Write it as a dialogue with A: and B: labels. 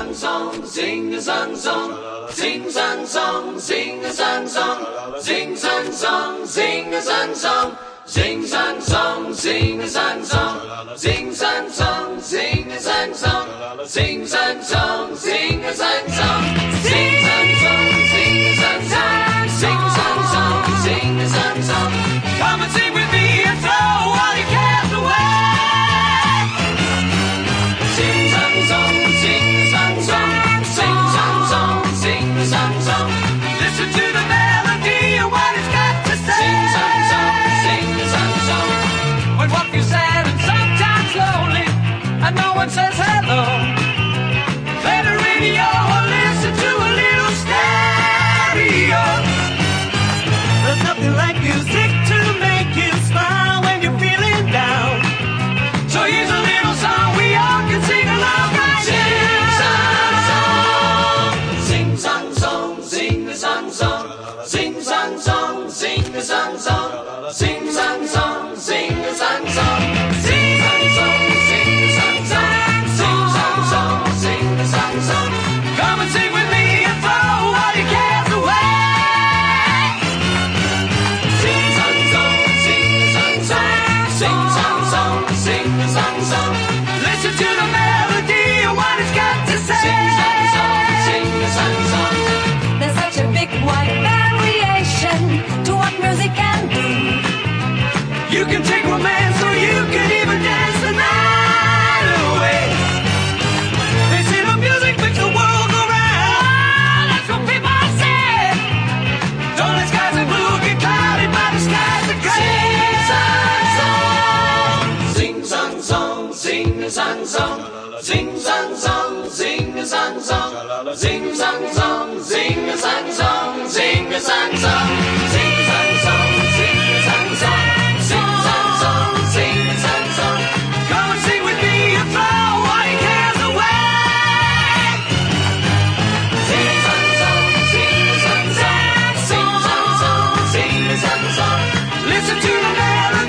A: a song song, sing song song, sing a song song, sing song song, sing a song song, sing song song, sing a song song, sing song song, sing a song song, sing song song, sing a song song, one says hello. You can take romance or you can even dance the night away. They say the music makes the world go round. Oh, that's what people say. Don't let skies blue get the skies gray. Sing song song, sing song song, sing song song, sing song song, sing song song, Listen to the melody.